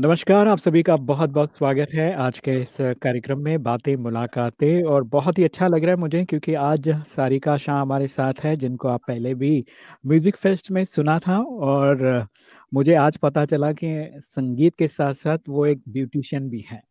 नमस्कार, आप सभी का बहुत-बहुत स्वागत है आज के इस कार्यक्रम में बातें मुलाकातें और बहुत ही अच्छा लग रहा है मुझे क्योंकि आज सारिका शाह हमारे साथ है जिनको आप पहले भी म्यूज़िक फेस्ट में सुना था और मुझे आज पता चला कि संगीत के साथ-साथ वो एक ब्यूटिशियन भी हैं।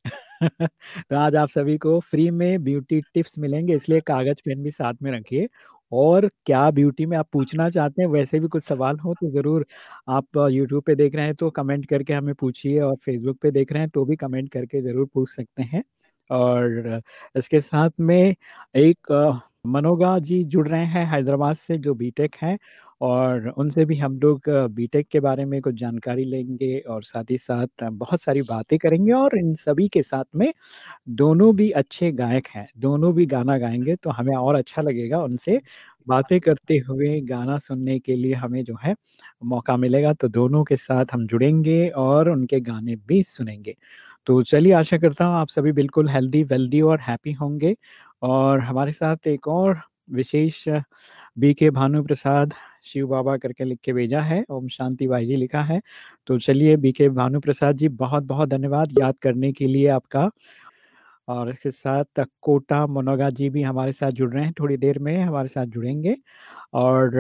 तो आज आप सभी को फ्री में ब्यूटी टिप्स मिलेंगे इसलिए कागज़ पेन भी साथ में रखिए और क्या ब्यूटी में आप पूछना चाहते हैं, वैसे भी कुछ सवाल हो तो ज़रूर आप यूट्यूब पे देख रहे हैं तो कमेंट करके हमें पूछिए और फेसबुक पे देख रहे हैं तो भी कमेंट करके ज़रूर पूछ सकते हैं। और इसके साथ में एक, मनोगा जी जुड़ रहे हैं, हैदराबाद से जो बीटेक हैं और उनसे भी हम लोग बीटेक के बारे में कुछ जानकारी लेंगे और साथ ही साथ बहुत सारी बातें करेंगे और इन सभी के साथ में दोनों भी अच्छे गायक हैं, दोनों भी गाना गाएँगे तो हमें और अच्छा लगेगा उनसे बातें करते हुए गाना सुनने के लिए हमें जो है मौका मिलेगा तो दोनों के साथ हम जुड़ेंगे और उनके गाने भी सुनेंगे। तो चलिए आशा करता हूँ आप सभी बिल्कुल हेल्दी, वेल्दी और हैप्पी होंगे और हमारे साथ एक और विशेष बी के भानु प्रसाद शिव बाबा करके लिख के भेजा है, ओम शांति भाई जी लिखा है। तो चलिए बीके भानुप्रसाद जी बहुत-बहुत धन्यवाद याद करने के लिए आपका। और इसके साथ कोटा मनोगा जी भी हमारे साथ जुड़ रहे हैं, थोड़ी देर में हमारे साथ जुड़ेंगे। और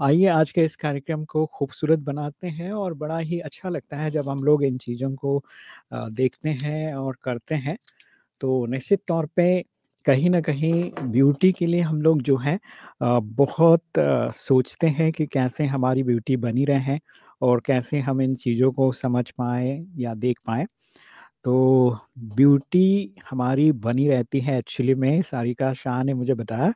आइए आज के इस कार्यक्रम को खूबसूरत बनाते हैं और बड़ा ही अच्छा लगता है जब हम लोग इन चीज़ों को देखते हैं और करते हैं। तो निश्चित तौर पे कहीं ना कहीं ब्यूटी के लिए हम लोग जो है बहुत सोचते हैं कि कैसे हमारी ब्यूटी बनी रहे और कैसे हम इन चीज़ों को समझ पाएँ या देख पाएँ। तो ब्यूटी हमारी बनी रहती है एक्चुअली में सारिका शाह ने मुझे बताया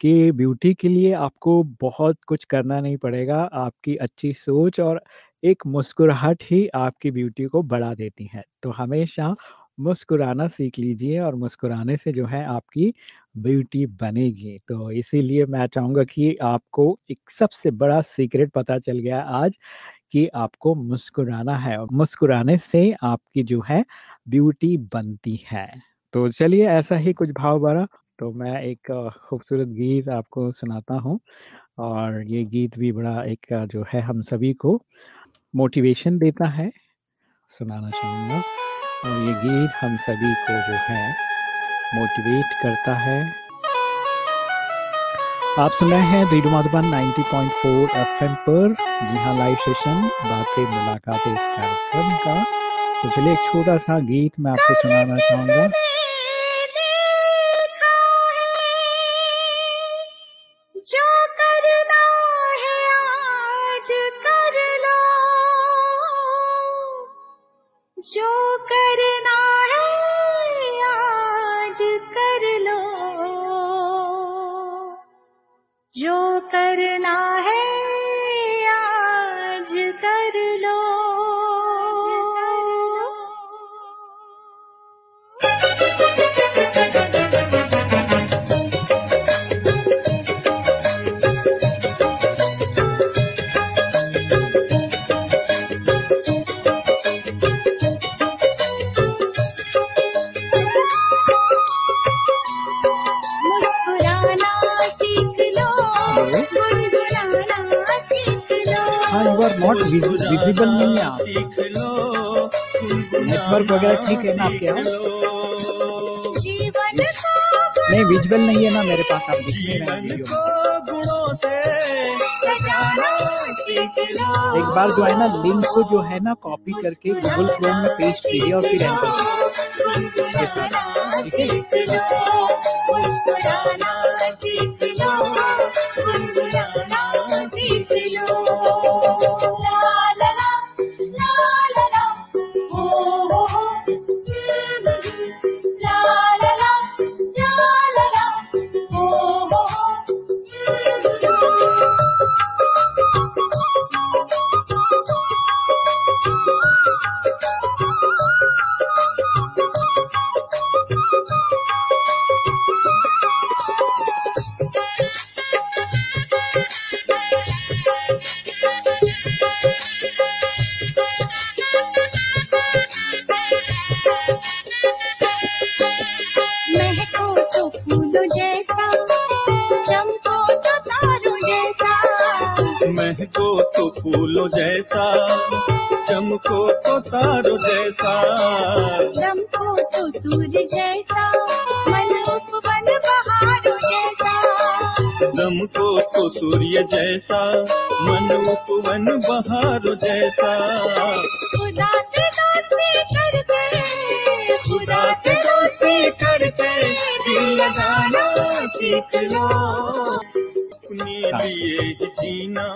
कि ब्यूटी के लिए आपको बहुत कुछ करना नहीं पड़ेगा, आपकी अच्छी सोच और एक मुस्कुराहट ही आपकी ब्यूटी को बढ़ा देती है। तो हमेशा मुस्कुराना सीख लीजिए और मुस्कुराने से जो है आपकी ब्यूटी बनेगी। तो इसीलिए मैं चाहूँगा कि आपको एक सबसे बड़ा सीक्रेट पता चल गया आज कि आपको मुस्कुराना है और मुस्कुराने से आपकी जो है ब्यूटी बनती है। तो चलिए ऐसा ही कुछ भाव भरा तो मैं एक खूबसूरत गीत आपको सुनाता हूँ और ये गीत भी बड़ा एक जो है हम सभी को मोटिवेशन देता है, सुनाना चाहूँगा और ये गीत हम सभी को जो है मोटिवेट करता है। आप सुन रहे हैं रेडियो मधुबन 90.4 एफएम पर जी हाँ लाइव सेशन, बातें, मुलाकातें इस कार्यक्रम का तो चलिए एक छोटा-सा गीत मैं आपको सुनाना चाहूँगा। जो जो करना है आज कर लो। जो करना है आज कर लो। मुस्कुराना विजिबल नहीं है आप। नेटवर्क वगैरह ठीक है ना आपके यहाँ? नहीं विजुअल नहीं है ना मेरे पास आप दिख नहीं रहे वीडियो। एक बार जो है ना लिंक को जो है ना कॉपी करके गूगल क्रोम में पेस्ट कीजिए और फिर एंटर कीजिए। इसके साथ ठीक है? महको तो फूलों जैसा चमको तो सितारों जैसा। चमको तो सूर्य जैसा मन उपवन बहारों जैसा। दम को तो सूर्य जैसा मन उपवन बहार जैसा। खुदा से दोस्ती करके खुदा से दोस्ती करके दिल लगाना सीख लो। लिए जीना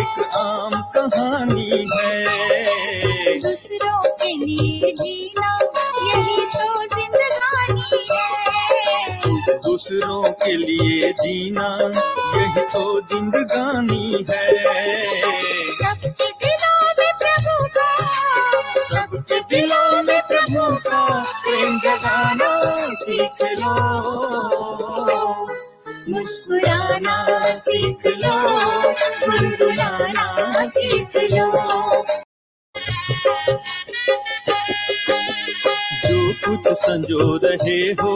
एक आम कहानी है। दूसरों के लिए जीना यही तो जिंदगानी है। दूसरों के लिए जीना यही तो जिंदगानी है। सबके दिलों में प्रभु का सबके दिलों में प्रभु का प्रेम जगाना सीख लो। मुस्कुराना सीख लो गुनगुनाना सीख लो। जो कुछ संजो रहे हो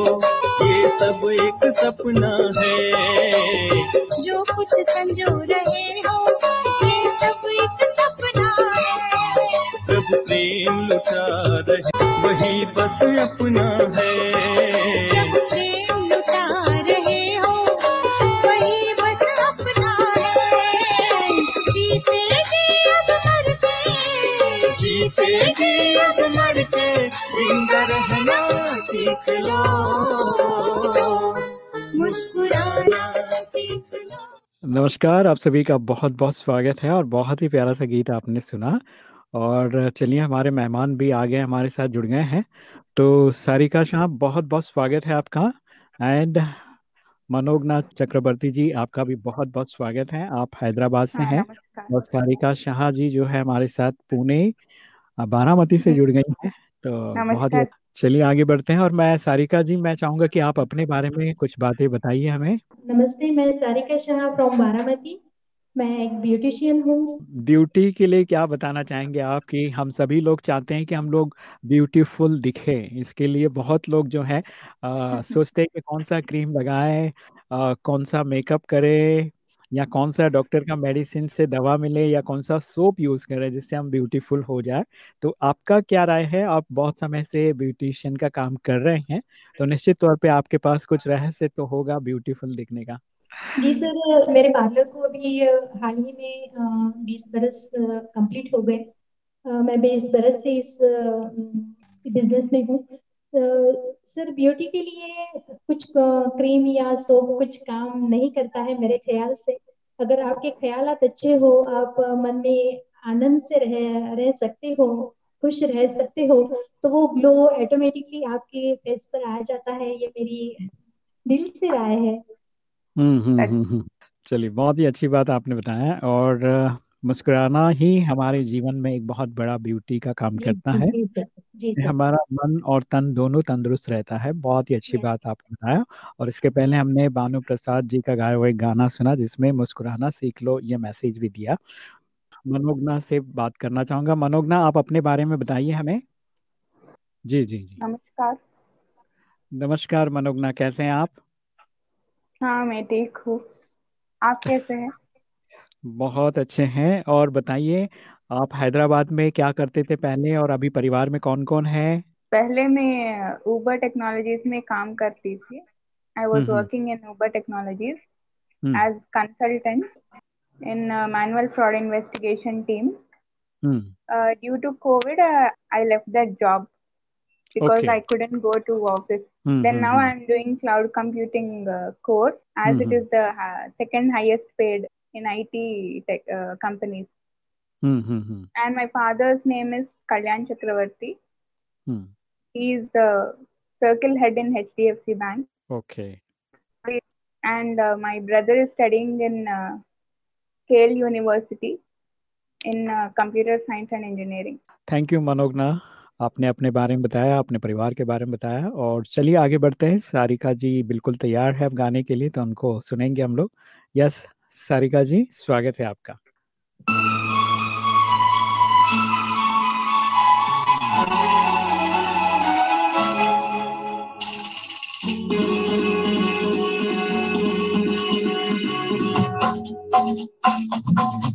ये सब एक सपना है। जो कुछ संजो रहे हो ये सब एक सपना है। प्रभु प्रेम लुटा रहे वही बस अपना है। जीते जी अब मर के ज़िंदा रहना सीख लो मुस्कुराना सीख लो नमस्कार आप सभी का बहुत बहुत स्वागत है और बहुत ही प्यारा सा गीत आपने सुना। और चलिए हमारे मेहमान भी आ गए हमारे साथ जुड़ गए हैं। तो सारिका शाह बहुत बहुत स्वागत है आपका। एंड मनोगनाथ चक्रवर्ती जी आपका भी बहुत बहुत स्वागत है। आप हैदराबाद से हाँ हैं। और सारिका शाह जी जो है हमारे साथ पुणे बारामती से जुड़ गई हैं तो बहुत ही चलिए आगे बढ़ते हैं और मैं सारिका जी मैं चाहूँगा कि आप अपने बारे में कुछ बातें बताइए हमें। नमस्ते मैं सारिका शाह फ्रॉम बारामती। मैं एक ब्यूटिशियन हूँ। ब्यूटी के लिए क्या बताना चाहेंगे आप कि हम सभी लोग चाहते हैं कि हम लोग ब्यूटीफुल दिखे इसके लिए बहुत लोग जो है अ, सोचते हैं कि कौन सा क्रीम लगाएँ कौन सा मेकअप करें या कौन सा डॉक्टर का मेडिसिन से दवा मिले या कौन सा सोप यूज़ करें जिससे हम ब्यूटीफुल हो जाए। तो आपका क्या राय है? आप बहुत समय से ब्यूटिशियन का काम कर रहे हैं तो निश्चित तौर पे आपके पास कुछ रहस्य तो होगा ब्यूटीफुल दिखने का। जी सर, मेरे पार्लर को अभी, हाल ही में बीस बरस कंप्लीट हो गए। मैं बीस बरस से इस बिज़नेस में हूँ। सर ब्यूटी के लिए कुछ क्रीम या सोप कुछ काम नहीं करता है मेरे ख्याल से। अगर आपके ख्यालात अच्छे हो आप मन में आनंद से रह रह सकते हो खुश रह सकते हो तो वो ग्लो ऑटोमेटिकली आपके फेस पर आ जाता है ये मेरी दिल से राय है। हम्म हम्म हम्म हम्म। चलिए बहुत ही अच्छी बात आपने बताया और मुस्कुराना ही हमारे जीवन में एक बहुत बड़ा ब्यूटी का काम जी करता जी है। जी सर। जी हमारा मन और तन दोनों तंदुरुस्त रहता है। बहुत ही अच्छी बात आपने बताया। और इसके पहले हमने भानु प्रसाद जी का गाया हुआ एक गाना सुना जिसमें मुस्कुराना सीख लो ये मैसेज भी दिया। मनोगना से बात करना चाहूँगा। मनोगना आप अपने बारे में बताइए हमें। जी जी जी। नमस्कार। नमस्कार मनोगना कैसे हैं आप? हाँ मैं ठीक हूँ। आप कैसे हैं? बहुत अच्छे हैं। और बताइए आप हैदराबाद में क्या करते थे पहले और अभी परिवार में कौन कौन है? पहले मैं ऊबर टेक्नोलॉजीज़ में काम करती थी। I was working in Uber technologies as consultant in manual fraud investigation team due to COVID I left that job because okay. i couldn't go to office mm -hmm. then hmm, now hmm. i am doing cloud computing uh, course as mm -hmm. it in IT tech uh, companies. Hmm hmm hmm And my father's name is Kalyan Chakravarti. Hmm He is the circle head in HDFC Bank. Okay And uh, my brother is studying in uh, Kale University in uh, computer science and engineering. Thank you Manogna आपने अपने बारे में बताया अपने परिवार के बारे में बताया और चलिए आगे बढ़ते हैं सारिका जी बिल्कुल तैयार है अब गाने के लिए तो उनको सुनेंगे हम लोग यस सारिका जी स्वागत है आपका। Thank यूँ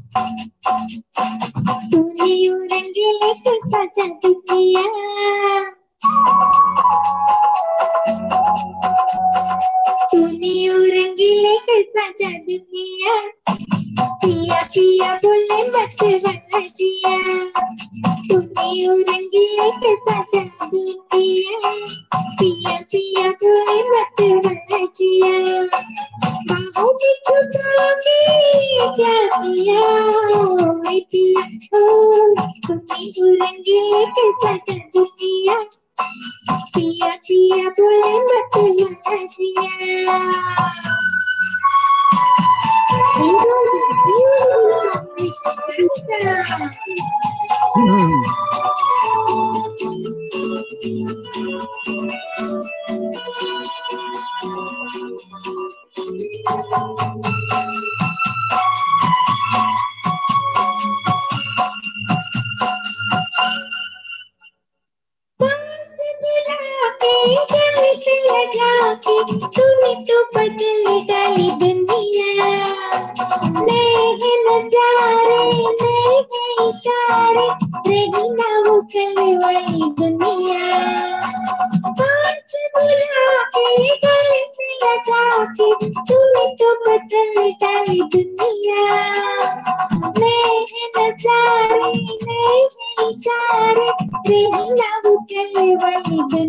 रही ना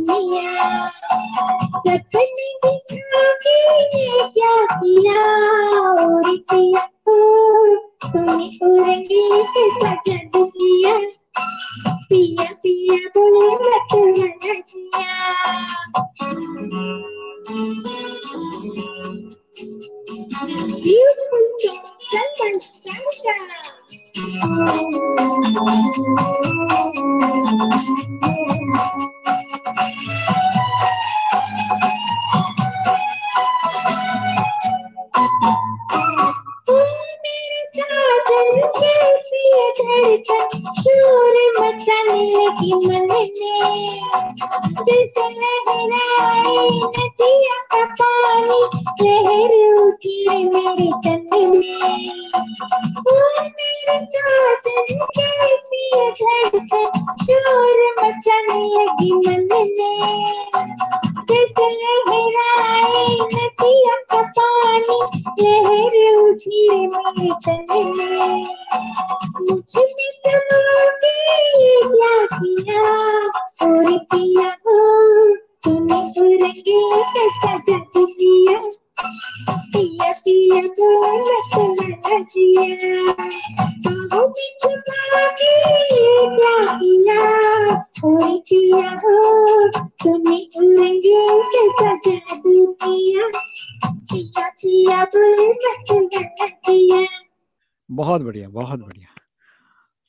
बहुत बढ़िया बहुत बढ़िया।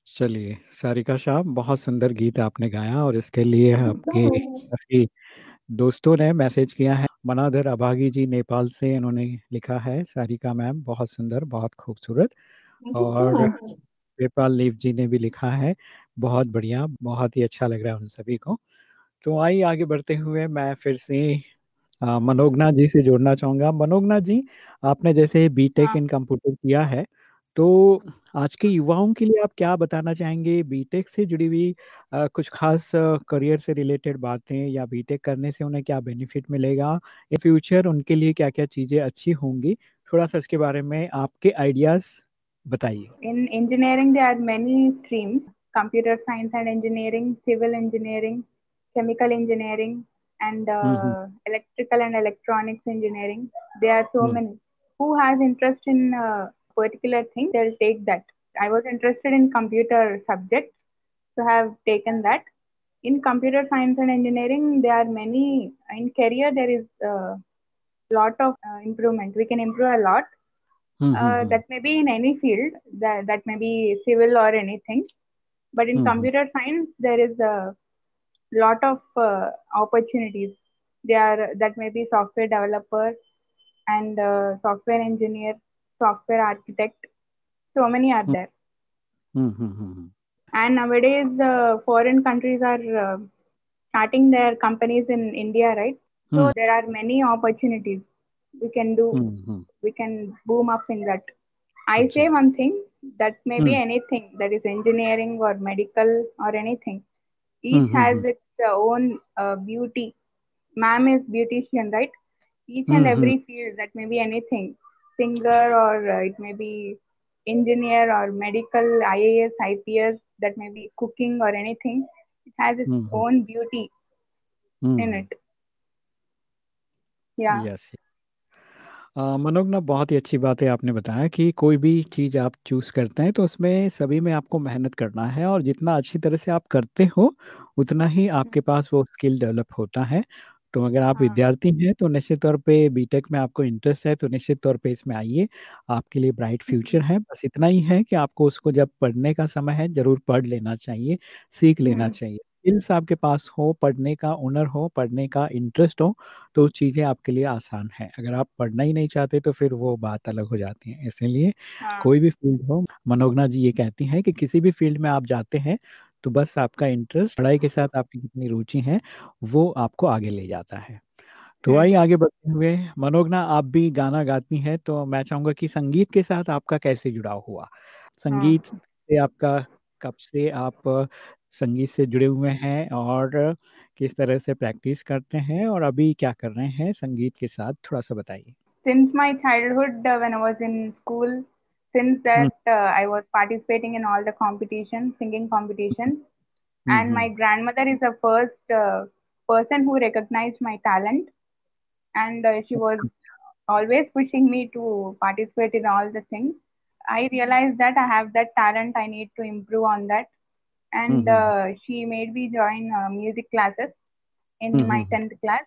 चलिए सारिका शाह बहुत सुंदर गीत आपने गाया और इसके लिए आपके काफ़ी दोस्तों ने मैसेज किया है। मनाधर अभागी जी नेपाल से इन्होंने लिखा है। सारिका मैम बहुत सुंदर बहुत खूबसूरत और पेपाल लीव जी ने भी लिखा है। बहुत बढ़िया बहुत ही अच्छा लग रहा है उन सभी को। तो आइए आगे बढ़ते हुए मैं फिर से मनोगना जी से जोड़ना चाहूँगा। मनोगना जी आपने जैसे बीटेक। इन कंप्यूटर किया है तो आज के युवाओं के लिए आप क्या बताना चाहेंगे? बीटेक से जुड़ी हुई कुछ खास करियर से रिलेटेड बातें या बीटेक करने से उन्हें क्या बेनिफिट मिलेगा? इन फ्यूचर उनके लिए क्या क्या चीज़ें अच्छी होंगी? थोड़ा सा इसके बारे में आपके आइडियाज़ बताइए। In engineering computer science and engineering civil engineering chemical engineering and electrical and electronics engineering they are so many who has interest in particular thing, they'll take that. I was interested in computer subject, so have taken that. In computer science and engineering, there are many. In career, there is a lot of uh, improvement. We can improve a lot. Mm-hmm. Uh, hmm. that may be in any field. That that may be civil or anything. But in mm-hmm. computer science, there is a lot of uh, opportunities. There that may be software developer and uh, software engineer software architect so many are hmm. there mm-hmm. and nowadays uh, foreign countries are uh, starting their companies in india right so mm. there are many opportunities we can do mm-hmm. we can boom up in that i okay. say one thing that may be mm. anything that is engineering or medical or anything each mm-hmm. has its uh, own uh, beauty ma'am is beautician right each and every field that may be anything singer or uh, it may be engineer or medical, IAS, IPS, that may be cooking or anything. It has its Mhm. own beauty mm. in Mhm. it. Yeah. अ, मनोज ना बहुत ही अच्छी बात है आपने बताया कि कोई भी चीज़ आप चूज़ करते हैं तो उसमें सभी में आपको मेहनत करना है और जितना अच्छी तरह से आप करते हो उतना ही आपके पास वो स्किल डेवलप होता है तो अगर आप हाँ। विद्यार्थी हैं तो निश्चित तौर पे बीटेक में आपको इंटरेस्ट है तो निश्चित तौर पे इसमें आइए। आपके लिए ब्राइट फ्यूचर है। बस इतना ही है कि आपको उसको जब पढ़ने का समय है ज़रूर पढ़ लेना चाहिए सीख लेना चाहिए। स्किल्स आपके पास हो पढ़ने का हुनर हो पढ़ने का इंटरेस्ट हो तो चीज़ें आपके लिए आसान है। अगर आप पढ़ना ही नहीं चाहते तो फिर वो बात अलग हो जाती है। इसीलिए हाँ। कोई भी फ़ील्ड हो मनोगना जी ये कहती हैं कि किसी भी फ़ील्ड में आप जाते हैं तो बस आपका इंटरेस्ट पढ़ाई के साथ आपकी कितनी रुचि है वो आपको आगे ले जाता है। तो हम्म, आइए आगे बढ़ते हुए मनोगना आप भी गाना गाती हैं तो मैं चाहूँगा कि संगीत के साथ आपका कैसे जुड़ाव हुआ? हाँ। संगीत से आपका कब से आप संगीत से जुड़े हुए हैं और किस तरह से प्रैक्टिस करते हैं और अभी क्या कर रहे हैं? संगीत के साथ थोड़ा सा बताइए। My childhood uh, when i was in school since hmm. that uh, i was participating in all the competitions singing competitions. Mm-hmm. and hmm. my grandmother is the first uh, person who recognized my talent. And uh, she was always pushing me to participate in all the things. I realized that i have that talent i need to improve on that. And mm-hmm. she made me join uh, music classes in mm-hmm. my 10th class.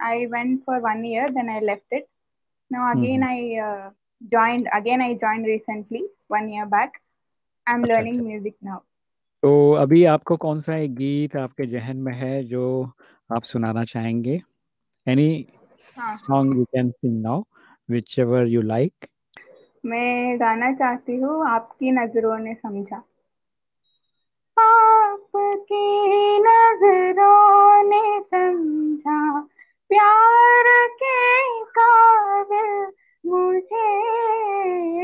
I went for one year then i left it. Now hmm. again i uh, joined again i joined recently one year back. I'm अच्छा learning अच्छा। music now. तो अभी आपको कौन सा एक गीत आपके जहन में है जो आप सुनाना चाहेंगे? Any song you can sing now whichever you like मैं गाना चाहती हूँ आपकी नज़रों ने समझा। आपकी नज़रों ने समझा। प्यार के काबिल मुझे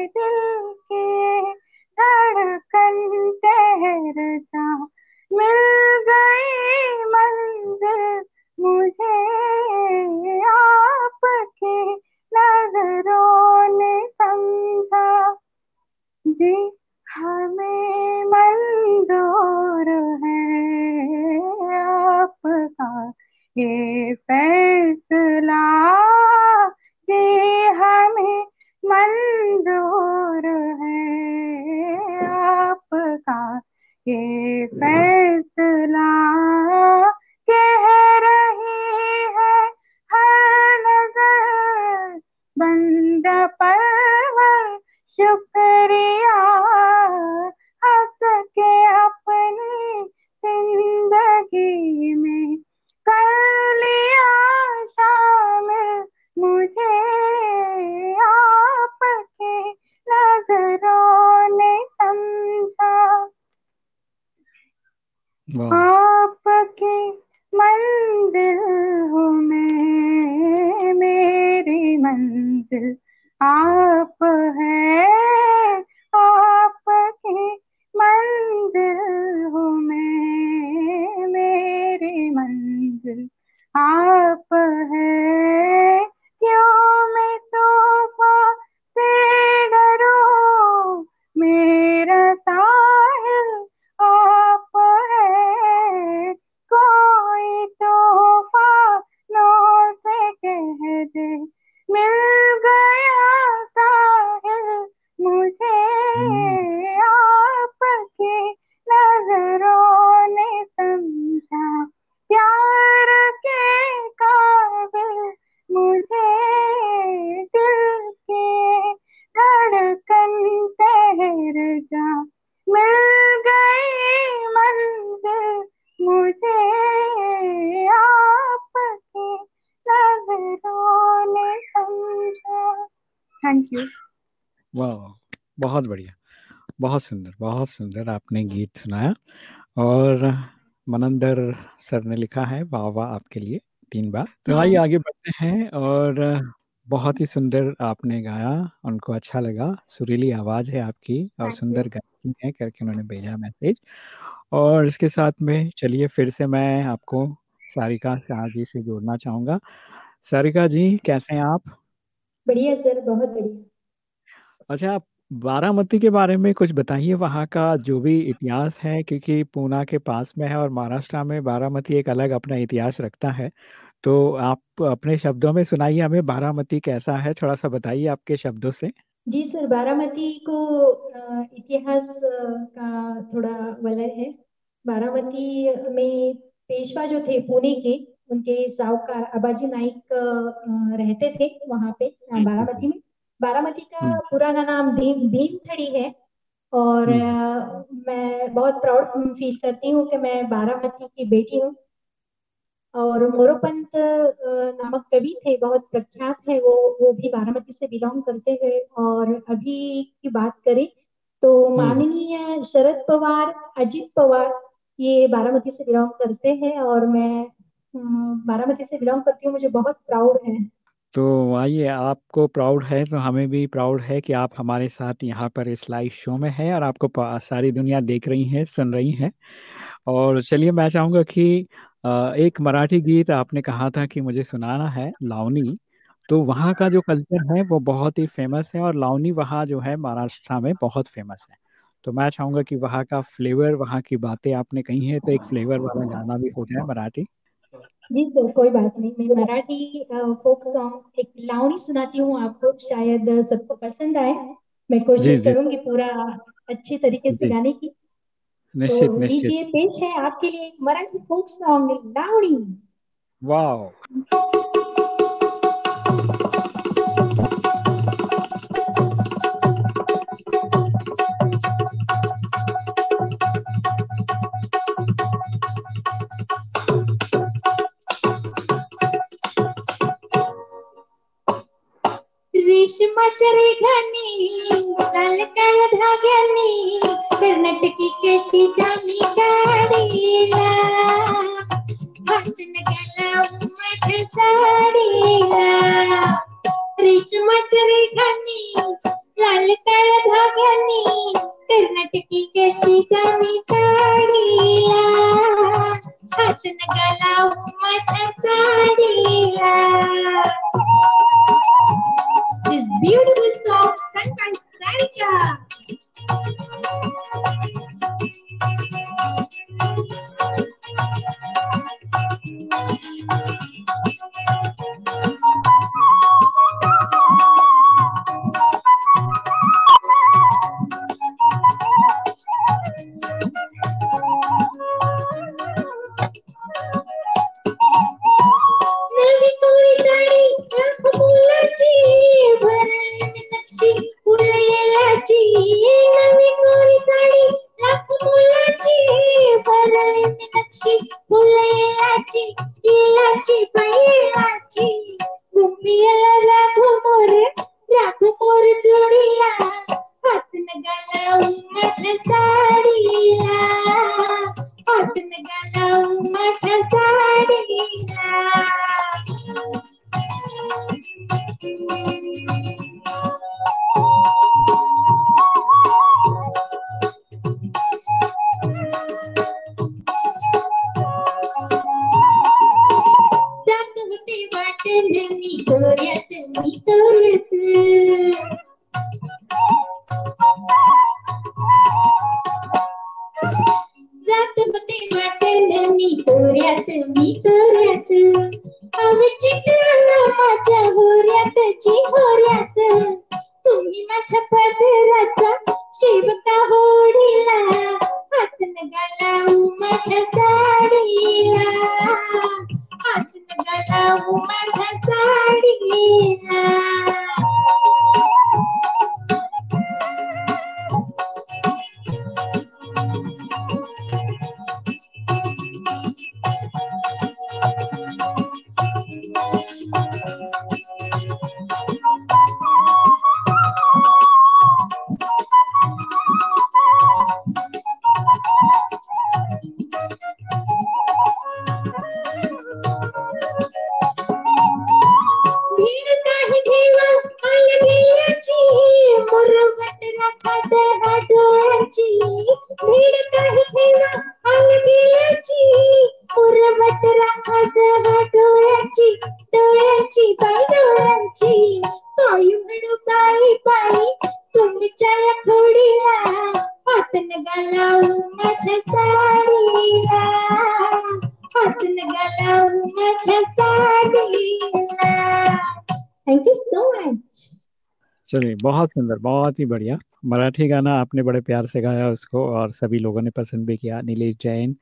दिल के धड़कन ठहर जा मिल गई मंजिल। मुझे आपकी नज़रों ने समझा। जी हमें मंजूर है आपका ये फैसला। ये फैसला कह रही है हर नज़र बंदा पर शुक्रिया बहुत सुंदर बहुत सुंदर आपने गीत सुनाया। और मनंदर सर ने लिखा है वाह वाह आपके लिए तीन बार। तो आइए आगे बढ़ते हैं और बहुत ही सुंदर आपने गाया उनको अच्छा लगा। सुरीली आवाज़ है आपकी और सुंदर. गायकी है करके उन्होंने भेजा मैसेज। और इसके साथ में चलिए फिर से मैं आपको सारिका शाह जी से जोड़ना चाहूँगा। सारिका जी कैसे हैं आप? बढ़िया सर बहुत बढ़िया। अच्छा आप बारामती के बारे में कुछ बताइए। वहाँ का जो भी इतिहास है क्योंकि पूना के पास में है और महाराष्ट्र में बारामती एक अलग अपना इतिहास रखता है। तो आप अपने शब्दों में सुनाइए हमें बारामती कैसा है? थोड़ा सा बताइए आपके शब्दों से। जी सर बारामती को अ, इतिहास का थोड़ा वलय है। बारामती में पेशवा जो थे पुणे के उनके साहूकार अबाजी नाइक अ, रहते थे वहाँ पे अ, बारामती में। बारामती का हम्म। पुराना नाम भीम भीमथड़ी है और हम्म। मैं बहुत प्राउड फील करती हूँ कि मैं बारामती की बेटी हूँ। और मोरोपंत नामक कवि थे बहुत प्रख्यात है वो वो भी बारामती से बिलोंग करते हैं। और अभी की बात करें तो हम्म। माननीय शरद पवार अजीत पवार ये बारामती से बिलोंग करते हैं और मैं बारामती से बिलोंग करती हूँ मुझे बहुत प्राउड है। तो आइए, आपको प्राउड है तो हमें भी प्राउड है कि आप हमारे साथ यहाँ पर इस लाइव शो में हैं और आपको सारी दुनिया देख रही है, सुन रही है। और चलिए, मैं चाहूँगा कि एक मराठी गीत आपने कहा था कि मुझे सुनाना है, लावनी। तो वहाँ का जो कल्चर है वो बहुत ही फ़ेमस है और लावनी वहाँ जो है महाराष्ट्र में बहुत फ़ेमस है। तो मैं चाहूँगा कि वहाँ का फ्लेवर, वहाँ की बातें आपने कही है तो एक फ्लेवर वाला गाना भी हो जाए मराठी। जी सर कोई बात नहीं। मैं मराठी फोक सॉन्ग एक लावणी सुनाती हूँ आपको शायद सबको पसंद आए। मैं कोशिश करूँगी पूरा अच्छे तरीके से गाने की। तो निश्चित। निश्चित लीजिए पेश है आपके लिए एक मराठी फोक सॉन्ग लावणी। वाह रेशमाच्या रेघांनी लाल काळ धाग्यांनी कर्नाटकी कशी दामी काढीला वाचन गेला माझ्या साडीला। रेशमाच्या रेघांनी लाल काळ धाग्यांनी कर्नाटकी कशी दामी काढीला This beautiful song sung by Sarika. बहुत सुंदर, बहुत ही बढ़िया। मराठी गाना आपने बड़े प्यार से गाया उसको और सभी लोगों ने पसंद भी किया, नीलेश जैन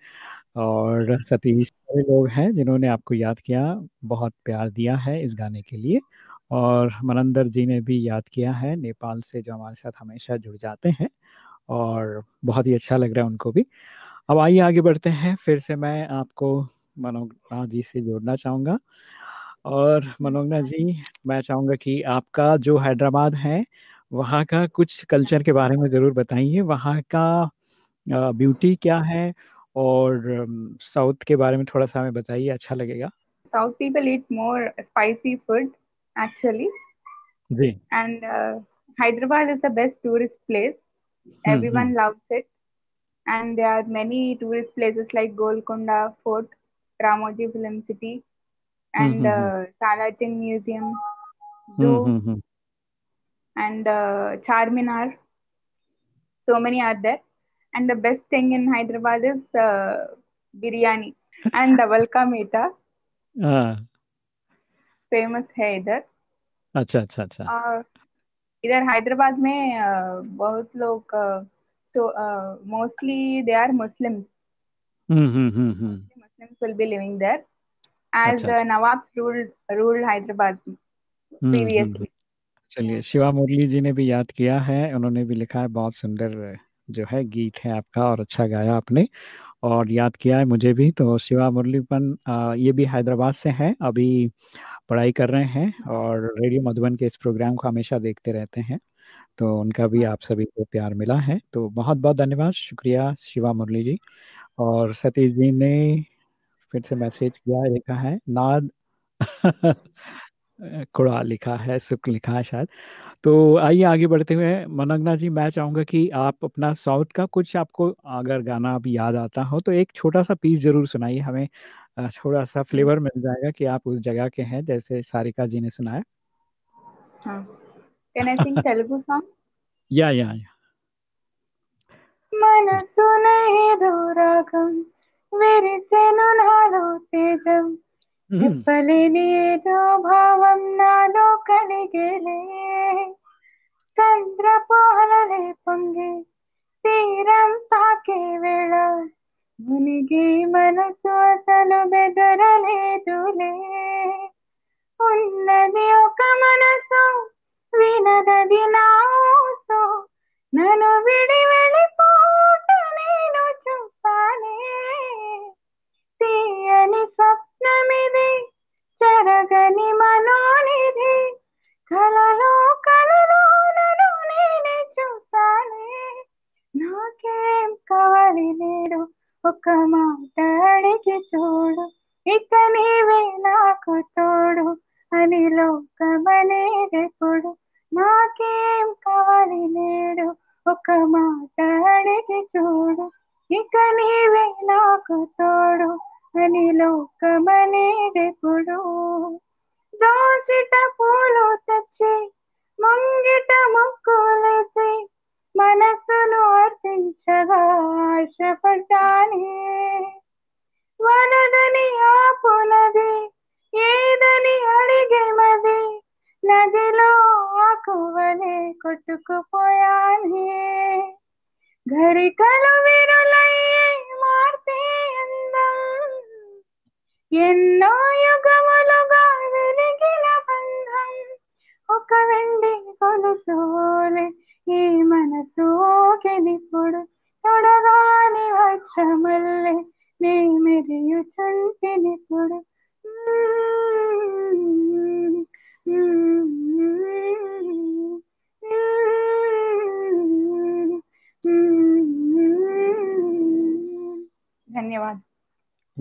और सतीश लोग हैं जिन्होंने आपको याद किया, बहुत प्यार दिया है इस गाने के लिए। और मनंदर जी ने भी याद किया है, नेपाल से जो हमारे साथ हमेशा जुड़ जाते हैं और बहुत ही अच्छा लग रहा है उनको भी। अब आइए आगे बढ़ते हैं, फिर से मैं आपको मनोगना जी से जोड़ना चाहूँगा। और मनोगना जी मैं चाहूँगा कि आपका जो हैदराबाद है वहाँ का कुछ कल्चर के बारे में ज़रूर बताइए। वहाँ का ब्यूटी क्या है? और साउथ के बारे में थोड़ा सा हमें बताइए अच्छा लगेगा। South people eat more spicy food actually. Ji. And Hyderabad is the best tourist place. Hmm, everyone hmm. Loves it. And there are many tourist places like Golconda fort Ramoji film city. and Mhm, uh, Salatin Museum, hmm Zoo, hmm hmm and uh, Charminar. So many are there. And the best thing in Hyderabad is uh, biryani and double ka meeta. हाँ, famous है इधर अच्छा अच्छा अच्छा और इधर हैदराबाद में अ, बहुत लोग so mostly they are Muslims hmm hmm hmm hmm Muslims As अच्छा, the। Nawabs ruled ruled Hyderabad hmm, hmm, previously. चलिए शिवा मुरली जी ने भी याद किया है उन्होंने भी लिखा है बहुत सुंदर जो है गीत है आपका और अच्छा गाया आपने और याद किया है मुझे भी तो शिवा मुरलीपन ये भी हैदराबाद से हैं अभी पढ़ाई कर रहे हैं और रेडियो मधुबन के इस प्रोग्राम को हमेशा देखते रहते हैं तो उनका भी आप सभी को प्यार मिला है तो बहुत बहुत धन्यवाद शुक्रिया शिवा मुरली जी और सतीश जी ने फिर से मैसेज किया लिखा है नाद कुड़ा लिखा है सुख लिखा है शायद। तो आइए आगे बढ़ते हुए मनंगना जी मैं चाहूँगा कि आप अपना साउथ का कुछ आपको अगर गाना अभी याद आता हो तो एक छोटा सा पीस ज़रूर सुनाइए हमें थोड़ा सा फ्लेवर मिल जाएगा कि आप उस जगह के हैं जैसे सारिका जी ने सुनाया। हाँ। या या या వెరిసెను నాలో తేజం చెప్పలేని ఏదో భావం నాలో కలిగేలే. చంద్రపు అలలే పొంగి తీరం తాకే వేళ. మునిగి మనసు అసలు బెదరలేదులే. ఉన్నది ఒక మనసు వినదది నా నన్ను విడి నేడు ఒక మాట అడిగి చూడు ఇక నీవే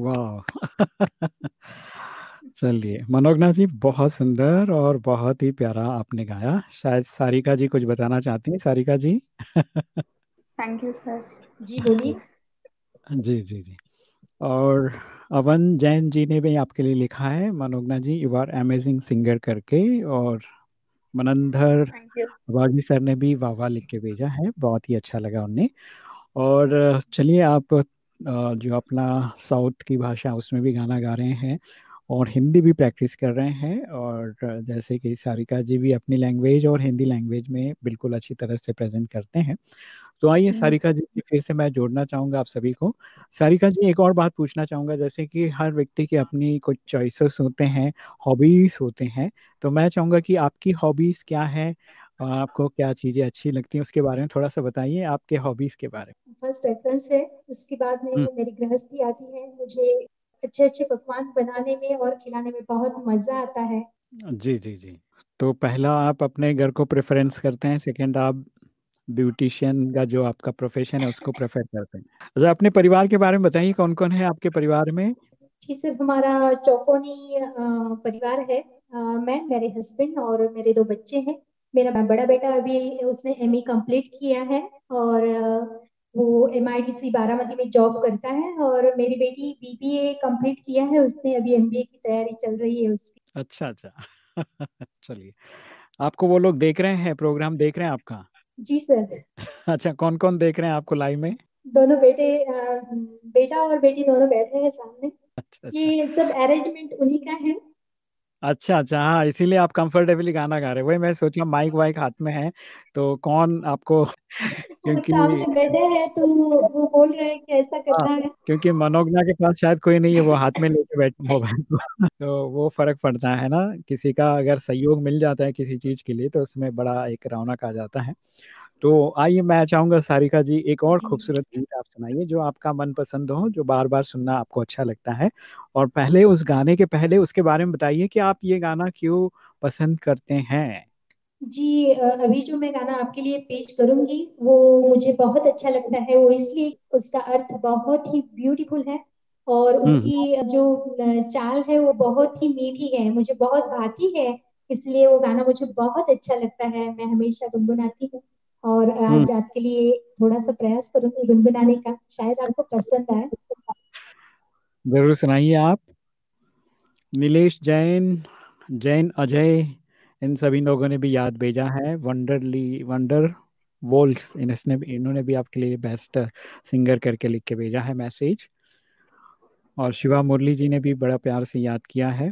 वाह। चलिए मनोगना जी बहुत सुंदर और बहुत ही प्यारा आपने गाया। शायद सारिका जी कुछ बताना चाहती हैं? Sarika ji? Thank you sir जी बोलिए। जी जी जी। और अवन जैन जी ने भी आपके लिए लिखा है Manogna ji you are amazing singer करके और मनंधर बागी सर ने भी वाह वाह लिख के भेजा है बहुत ही अच्छा लगा उन्हें। और चलिए आप जो अपना साउथ की भाषा उसमें भी गाना गा रहे हैं और हिंदी भी प्रैक्टिस कर रहे हैं और जैसे कि सारिका जी भी अपनी लैंग्वेज और हिंदी लैंग्वेज में बिल्कुल अच्छी तरह से प्रेजेंट करते हैं। तो आइए सारिका जी से फिर से मैं जोड़ना चाहूँगा आप सभी को। सारिका जी एक और बात पूछना चाहूँगा जैसे कि हर व्यक्ति की अपनी कुछ चॉइसेस होते हैं हॉबीज होते हैं तो मैं चाहूँगा कि आपकी हॉबीज क्या है? आपको क्या चीज़ें अच्छी लगती हैं उसके बारे में थोड़ा सा बताइए आपके हॉबीज के बारे में। फ़र्स्ट रेफरेंस है। उसके बाद में में मेरी गृहस्थी आती है। मुझे अच्छे अच्छे पकवान बनाने में और खिलाने में बहुत मज़ा आता है। हम्म, जी जी जी। तो पहला आप अपने घर को प्रेफरेंस करते हैं सेकंड आप ब्यूटिशियन का जो आपका प्रोफेशन है उसको प्रेफर करते हैं। अच्छा अपने परिवार के बारे में बताइए कौन कौन है आपके परिवार में? जी सिर्फ़ हमारा चौकोनी परिवार है। मैं मेरे हस्बैंड और मेरे दो बच्चे हैं। मेरा बड़ा बेटा अभी उसने एमई कंप्लीट किया है और वो एम आई वो सी बारामती में जॉब करता है और मेरी बेटी बीबीए कंप्लीट किया है उसने अभी एम बी ए की तैयारी चल रही है उसकी। अच्छा अच्छा। चलिए। आपको वो लोग देख रहे हैं प्रोग्राम देख रहे हैं आपका? जी सर अच्छा कौन कौन देख रहे हैं आपको लाइव में? दोनों बेटे बेटा और बेटी दोनों बैठे हैं सामने। अच्छा अच्छा। ये सब अरेंजमेंट उन्हीं का है। अच्छा अच्छा। हाँ इसीलिए आप कंफर्टेबली गाना गा रहे हैं। वही मैं सोचा माइक वाइक हाथ में है तो कौन आपको क्योंकि सामने बैठे हैं तो वो बोल रहे हैं कि ऐसा हाँ करना है। क्योंकि मनोज्ञा के पास शायद कोई नहीं है वो हाथ में लेके बैठा होगा तो, तो वो फ़र्क पड़ता है ना? किसी का अगर सहयोग मिल जाता है किसी चीज़ के लिए तो उसमें बड़ा एक रौनक आ जाता है। तो आइए मैं चाहूँगा सारिका जी एक और खूबसूरत गीत आप सुनाइए जो आपका मनपसंद हो जो बार बार सुनना आपको अच्छा लगता है। और पहले उस गाने के पहले उसके बारे में बताइए कि आप ये गाना क्यों पसंद करते हैं? जी अभी जो मैं गाना आपके लिए पेश करूँगी वो मुझे बहुत अच्छा लगता है। वो इसलिए उसका अर्थ बहुत ही ब्यूटीफुल है और उसकी जो चाल है वो बहुत ही मीठी है। मुझे बहुत भाती है इसलिए वो गाना मुझे बहुत अच्छा लगता है। मैं हमेशा गुनगुनाती हूँ। और हम्म। आज आपके लिए थोड़ा सा प्रयास करूँगी गुनगुनाने का। शायद आपको पसंद आए। ज़रूर सुनाइए आप। नीलेश जैन जैन अजय इन सभी लोगों ने भी याद भेजा है। वंडरली वंडर वोल्स इन्होंने भी इन्होंने भी आपके लिए बेस्ट सिंगर करके लिख के भेजा है मैसेज। और शिवा मुरली जी ने भी बड़ा प्यार से याद किया है।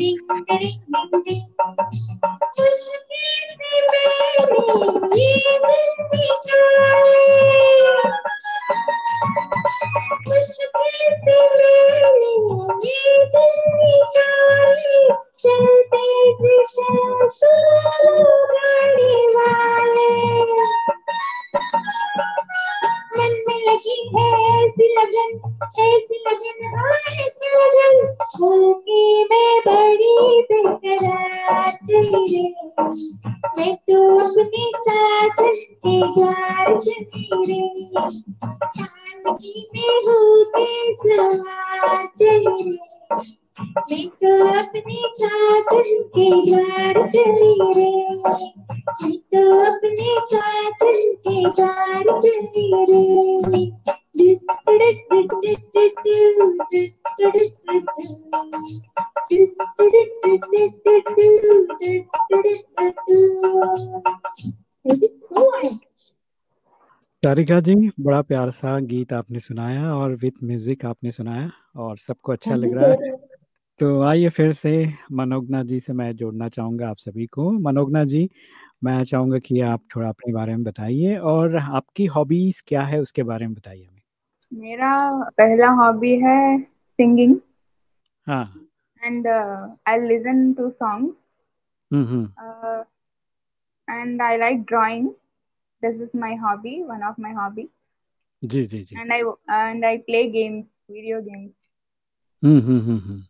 Hoje vive pelo que ver Sarika जी बड़ा प्यार सा गीत आपने सुनाया और विथ म्यूज़िक आपने सुनाया और सबको अच्छा लग रहा है। तो आइए फिर से मनोगना जी से मैं जोड़ना चाहूँगा आप सभी को। मनोगना जी मैं चाहूँगा कि आप थोड़ा अपने बारे में बताइए और आपकी हॉबीज क्या है उसके बारे में बताइए हमें। मेरा पहला हॉबी है सिंगिंग। हाँ। and uh, I'll listen to songs hmm hmm. uh, and I like drawing. This is my hobby, one of my hobby. जी जी जी। And I and I play games, video games. Hmm hmm hmm hmm.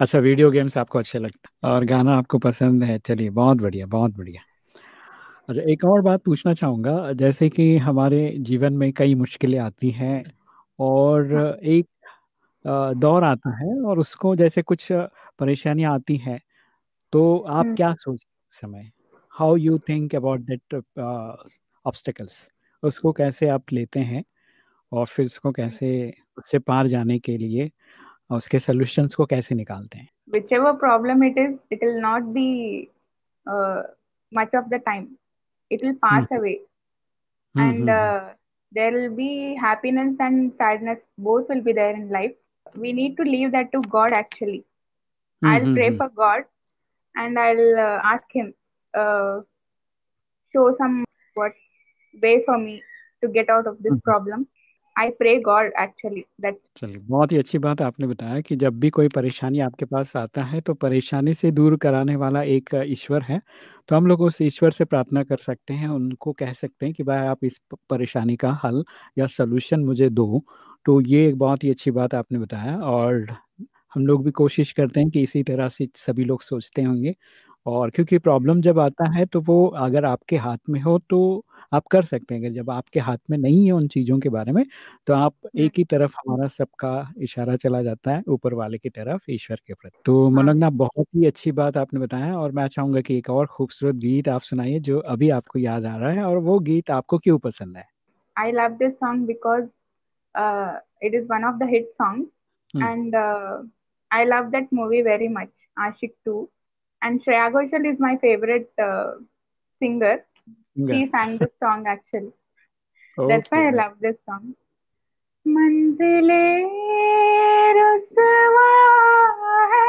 अच्छा video games आपको अच्छे लगता है और गाना आपको पसंद है। चलिए बहुत बढ़िया बहुत बढ़िया। अच्छा एक और बात पूछना चाहूँगा। जैसे कि हमारे जीवन में कई मुश्किलें आती हैं और एक दौर आता है और उसको जैसे कुछ परेशानियाँ आती हैं तो आप हम्म। क्या सोचते हैं समय? How you think about that obstacles उसको कैसे आप लेते हैं और फिर उसको कैसे उससे पार जाने के लिए उसके सॉल्यूशंस को कैसे निकालते हैं Whichever problem it is, it will not be uh, much of the time. It will pass away, hmm, and hmm, uh, there will be happiness and sadness. Both will be there in life. We need to leave that to God. Actually, hmm, I'll hmm, pray hmm, for God, and I'll uh, ask Him uh, show some what way for me to get out of this hmm. problem. I pray God actually. That's चलिए बहुत ही अच्छी बात आपने बताया कि जब भी कोई परेशानी आपके पास आता है तो परेशानी से दूर कराने वाला एक ईश्वर है तो हम लोग उस ईश्वर से प्रार्थना कर सकते हैं उनको कह सकते हैं कि भाई आप इस परेशानी का हल या सलूशन मुझे दो तो ये एक बहुत ही अच्छी बात आपने बताया और हम लोग भी कोशिश करते हैं कि इसी तरह से सभी लोग सोचते होंगे और क्योंकि प्रॉब्लम जब आता है तो वो अगर आपके हाथ में हो तो आप कर सकते हैं अगर जब आपके हाथ में नहीं है उन चीज़ों के बारे में तो आप एक ही तरफ़ हमारा सबका इशारा चला जाता है ऊपर वाले की तरफ़ ईश्वर के प्रति तो मनोगना बहुत ही अच्छी बात आपने बताया और मैं चाहूँगा कि एक और खूबसूरत गीत आप सुनाइए जो अभी आपको याद आ रहा है और वो गीत आपको क्यों पसंद है song because uh, it is one of the hit songs, Hmm. and uh, I love that movie very much, Ashik 2. And Shreya Ghoshal is my favorite uh, singer. She sang this song actually. That's why I Okay. love this song. मंजिले रुसवा है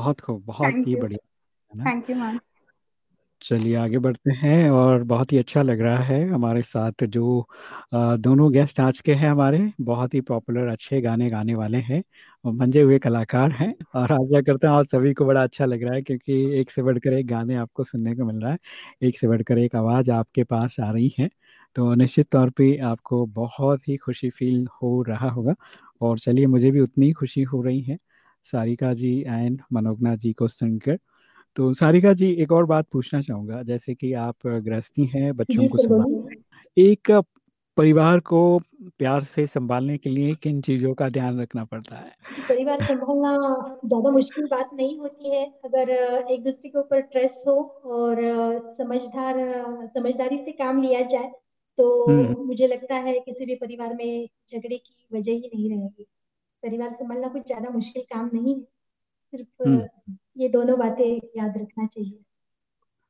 बहुत खूब बहुत ही बढ़िया है ना? Thank you ma'am चलिए आगे बढ़ते हैं और बहुत ही अच्छा लग रहा है हमारे साथ जो दोनों गेस्ट आज के हैं हमारे बहुत ही पॉपुलर अच्छे गाने गाने वाले हैं और मंजे हुए कलाकार हैं और आशा करते हैं आप सभी को बड़ा अच्छा लग रहा है क्योंकि एक से बढ़कर एक गाने आपको सुनने को मिल रहा है एक से बढ़कर एक आवाज़ आपके पास आ रही है तो निश्चित तौर पे आपको बहुत ही खुशी फील हो रहा होगा और चलिए मुझे भी उतनी ही खुशी हो रही है सारिका जी एंड मनोगना जी को सुनकर। तो सारिका जी एक और बात पूछना चाहूँगा जैसे कि आप गृहस्थी हैं बच्चों को संभाल एक परिवार को प्यार से संभालने के लिए किन चीज़ों का ध्यान रखना पड़ता है? परिवार संभालना ज़्यादा मुश्किल बात नहीं होती है। अगर एक दूसरे के ऊपर ट्रस्ट हो और समझदार समझदारी से काम लिया जाए हम्म। तो मुझे लगता है किसी भी परिवार में झगड़े की वजह ही नहीं रहेगी। परिवार संभालना कुछ ज़्यादा मुश्किल काम नहीं है। सिर्फ़ हम्म। ये दोनों बातें याद रखना चाहिए।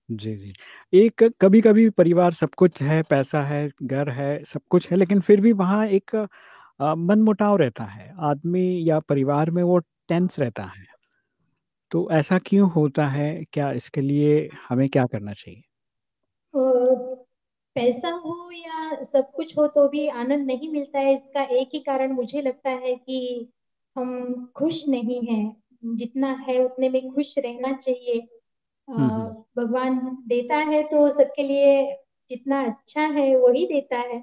जी जी। एक कभी कभी परिवार सब कुछ है पैसा है घर है सब कुछ है लेकिन फिर भी वहाँ एक अ, मनमुटाव रहता है। आदमी या परिवार में वो टेंस रहता है। तो ऐसा क्यों होता है? क्या इसके लिए हमें क्या करना चाहिए? पैसा हो या सब कुछ हो तो भी आनंद नहीं मिलता है। इसका एक ही कारण मुझे लगता है कि हम खुश नहीं हैं। जितना है उतने में खुश रहना चाहिए। हम्म हम्म। भगवान देता है तो सबके लिए जितना अच्छा है वही देता है।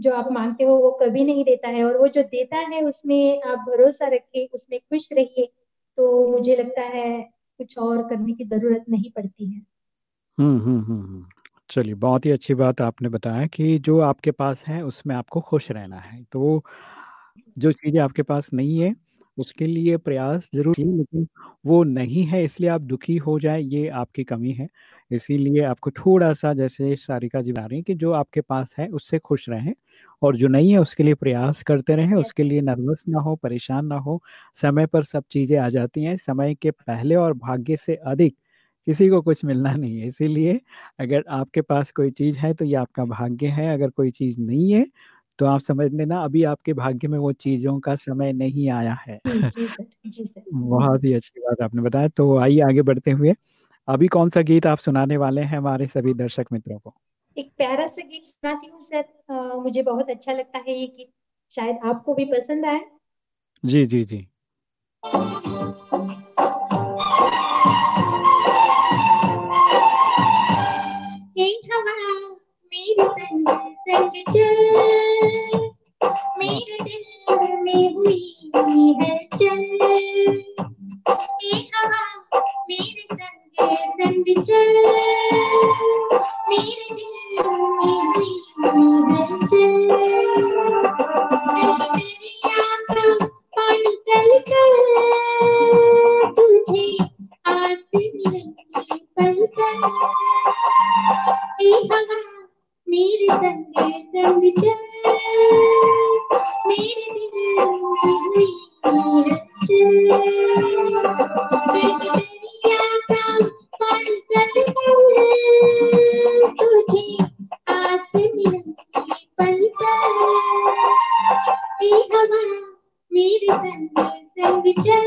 जो आप मांगते हो वो कभी नहीं देता है। और वो जो देता है उसमें आप भरोसा रखिए उसमें खुश रहिए। तो मुझे लगता है कुछ और करने की ज़रूरत नहीं पड़ती है। हम्म हम्म हम्म हम्म। चलिए बहुत ही अच्छी बात आपने बताया कि जो आपके पास है उसमें आपको खुश रहना है। तो जो चीज़ें आपके पास नहीं है उसके लिए प्रयास ज़रूर कीजिए लेकिन वो नहीं है इसलिए आप दुखी हो जाए ये आपकी कमी है। इसीलिए आपको थोड़ा सा जैसे सारिका जी बता रही हैं कि जो आपके पास है उससे खुश रहें और जो नहीं है उसके लिए प्रयास करते रहें उसके लिए नर्वस ना हो परेशान ना हो। समय पर सब चीज़ें आ जाती हैं समय के पहले और भाग्य से अधिक किसी को कुछ मिलना नहीं है। इसीलिए अगर आपके पास कोई चीज़ है तो ये आपका भाग्य है। अगर कोई चीज़ नहीं है तो आप समझ लेना अभी आपके भाग्य में वो चीज़ों का समय नहीं आया है। जी जी सर जी सर। बहुत ही अच्छी बात आपने बताया। तो आइए आगे बढ़ते हुए। अभी कौन सा गीत आप सुनाने वाले हैं हमारे सभी दर्शक मित्रों को? एक प्यारा सा गीत सुनाती हूँ सर। मुझे बहुत अच्छा लगता है ये गीत। शायद आपको भी पसंद आए। जी जी जी। मेरे संग संग चल। मेरे दिल में हुई है चल हवा मेरे संग संग चल। मेरे दिल में हुई है चल दरिया का तुझे आस मिलेगी पल पल हवा मेरे संग संग चल, मेरे दिल में हुई तुझे आस मिलेगी पल हवा, मेरे संग संग चल,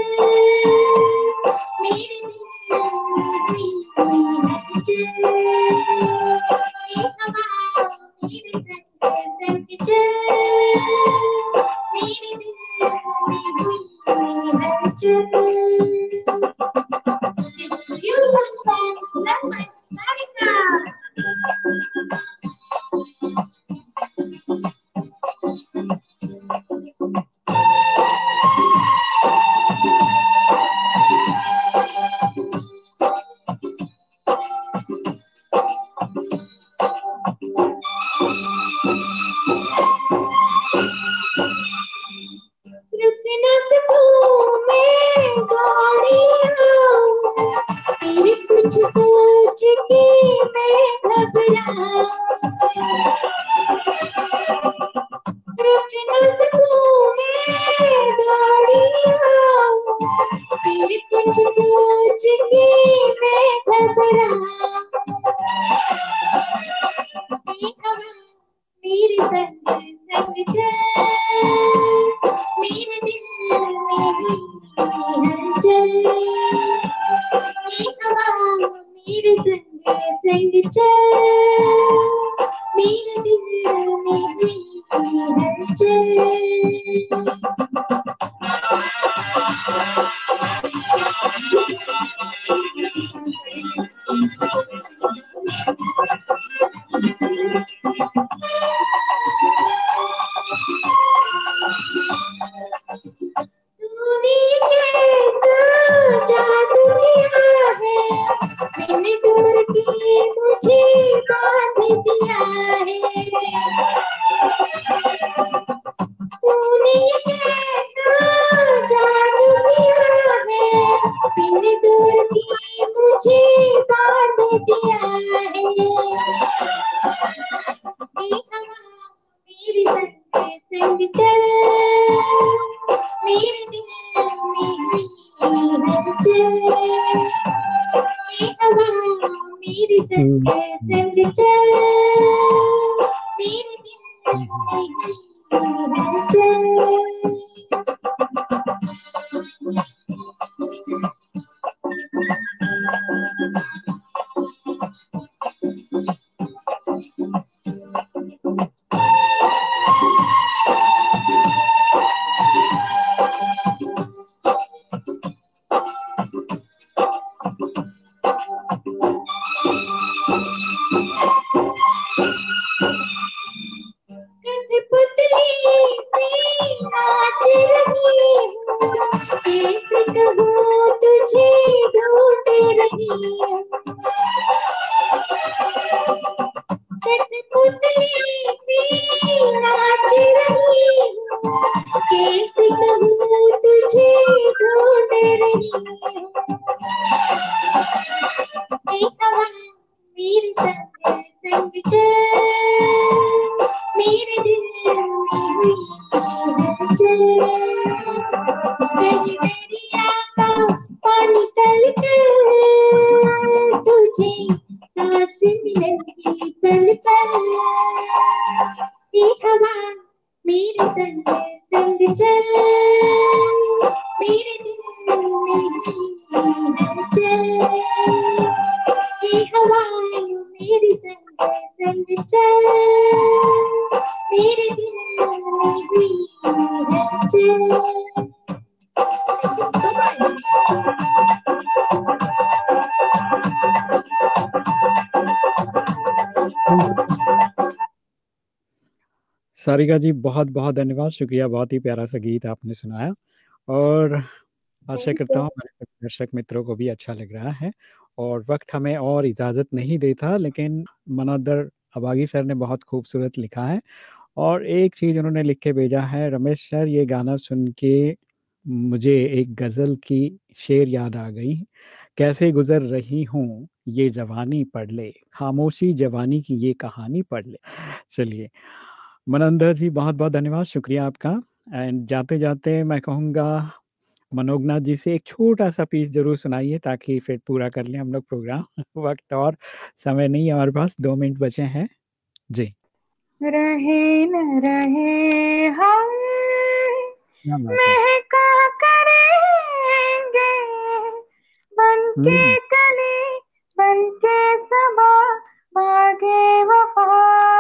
मेरे दिल में हुई संग सारिका जी बहुत बहुत धन्यवाद। शुक्रिया बहुत ही प्यारा सा गीत आपने सुनाया और आशा करता हूँ हमारे दर्शक मित्रों को भी अच्छा लग रहा है और वक्त हमें और इजाज़त नहीं देता लेकिन मनोदर अबागी सर ने बहुत खूबसूरत लिखा है और एक चीज़ उन्होंने लिख के भेजा है रमेश सर ये गाना सुन के मुझे एक गज़ल की शेर याद आ गई। कैसे गुजर रही हूँ ये जवानी पढ़ ले। खामोशी जवानी की ये कहानी पढ़ ले। चलिए मनंदर जी बहुत बहुत धन्यवाद शुक्रिया आपका। एंड जाते जाते मैं कहूँगा मनोगनाथ जी से एक छोटा सा पीस ज़रूर सुनाइए ताकि फिर पूरा कर लें हम लोग प्रोग्राम वक्त और समय नहीं है हमारे पास दो मिनट बचे हैं। जी। रहे न रहे हम महका करेंगे। बन के हम्म, कली बन के सबा बागे वफा।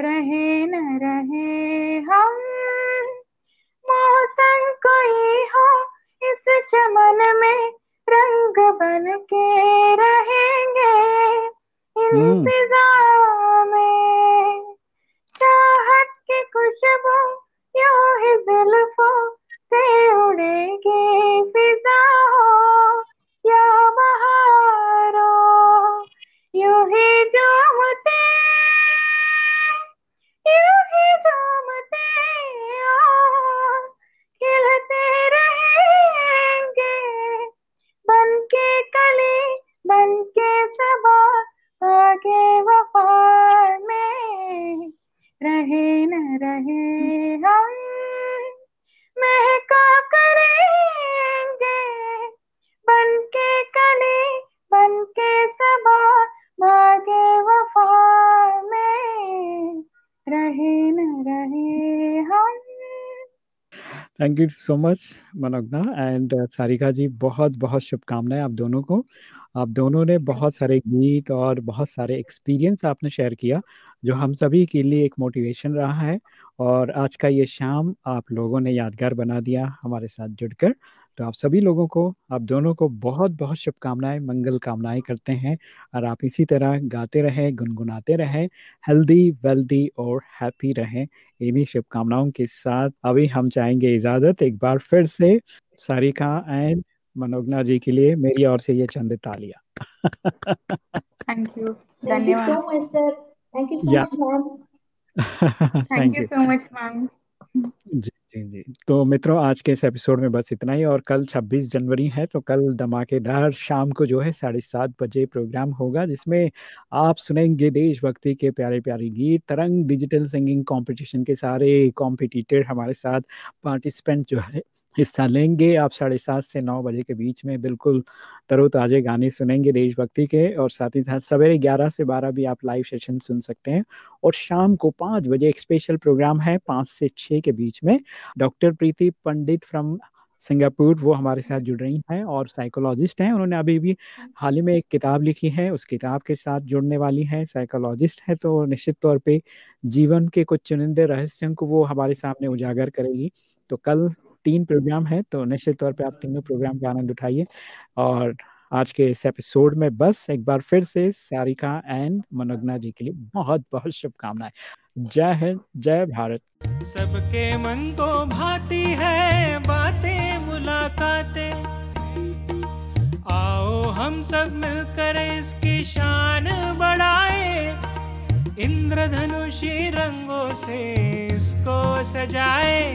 रहे न रहे हम। मौसम कोई हो इस चमन में रंग बन के रहेंगे। हम्म, इंतज़ार thank you so much Manogna and Sarika ji बहुत बहुत शुभकामनाएँ आप दोनों को। आप दोनों ने बहुत सारे गीत और बहुत सारे एक्सपीरियंस आपने शेयर किया, जो हम सभी के लिए एक मोटिवेशन रहा है और आज का ये शाम आप लोगों ने यादगार बना दिया हमारे साथ जुड़कर तो आप सभी लोगों को आप दोनों को बहुत बहुत शुभकामनाएँ मंगल कामनाएँ करते हैं और आप इसी तरह गाते रहें गुनगुनाते रहें हेल्दी वेल्दी और हैप्पी रहें इन्हीं शुभकामनाओं के साथ अभी हम चाहेंगे इजाज़त एक बार फिर से सारिका एंड मनोगना जी के लिए मेरी ओर से ये चंद तालियाँ you so धन्यवाद. much, sir. Thank you so Yeah. much, ma'am. Thank you so much ma'am जी जी जी। तो मित्रों आज के इस एपिसोड में बस इतना ही और कल 26 जनवरी है तो कल धमाकेदार शाम को जो है साढ़े सात बजे प्रोग्राम होगा जिसमें आप सुनेंगे देशभक्ति के प्यारे प्यारे गीत तरंग डिजिटल सिंगिंग कंपटीशन के सारे कॉम्पिटिटर हमारे साथ पार्टिसिपेंट जो है हिस्सा लेंगे। आप साढ़े सात से नौ बजे के बीच में बिल्कुल तरोताजे गाने सुनेंगे देशभक्ति के और साथ ही साथ सवेरे ग्यारह से बारह भी आप लाइव सेशन सुन सकते हैं और शाम को पाँच बजे एक स्पेशल प्रोग्राम है पाँच से छः के बीच में। Doctor Preeti Pandit from Singapore वो हमारे साथ जुड़ रही हैं और साइकोलॉजिस्ट हैं। उन्होंने अभी भी हाल ही में एक किताब लिखी है, उस किताब के साथ जुड़ने वाली हैं साइकोलॉजिस्ट है तो निश्चित तौर पे जीवन के कुछ चुनिंदे रहस्यों को वो हमारे सामने उजागर करेगी। तो कल तीन प्रोग्राम है तो निश्चित तौर पे आप तीनों प्रोग्राम का आनंद उठाइए। और आज के इस एपिसोड में बस एक बार फिर से सारिका एंड मनोगना जी के लिए बहुत बहुत शुभकामनाएँ। जय हिंद, जय भारत। सबके मन को भाती है, बातें, मुलाकातें। आओ हम सब मिलकर इसकी शान बढ़ाए। इंद्रधनुषी रंगों से इसको सजाए।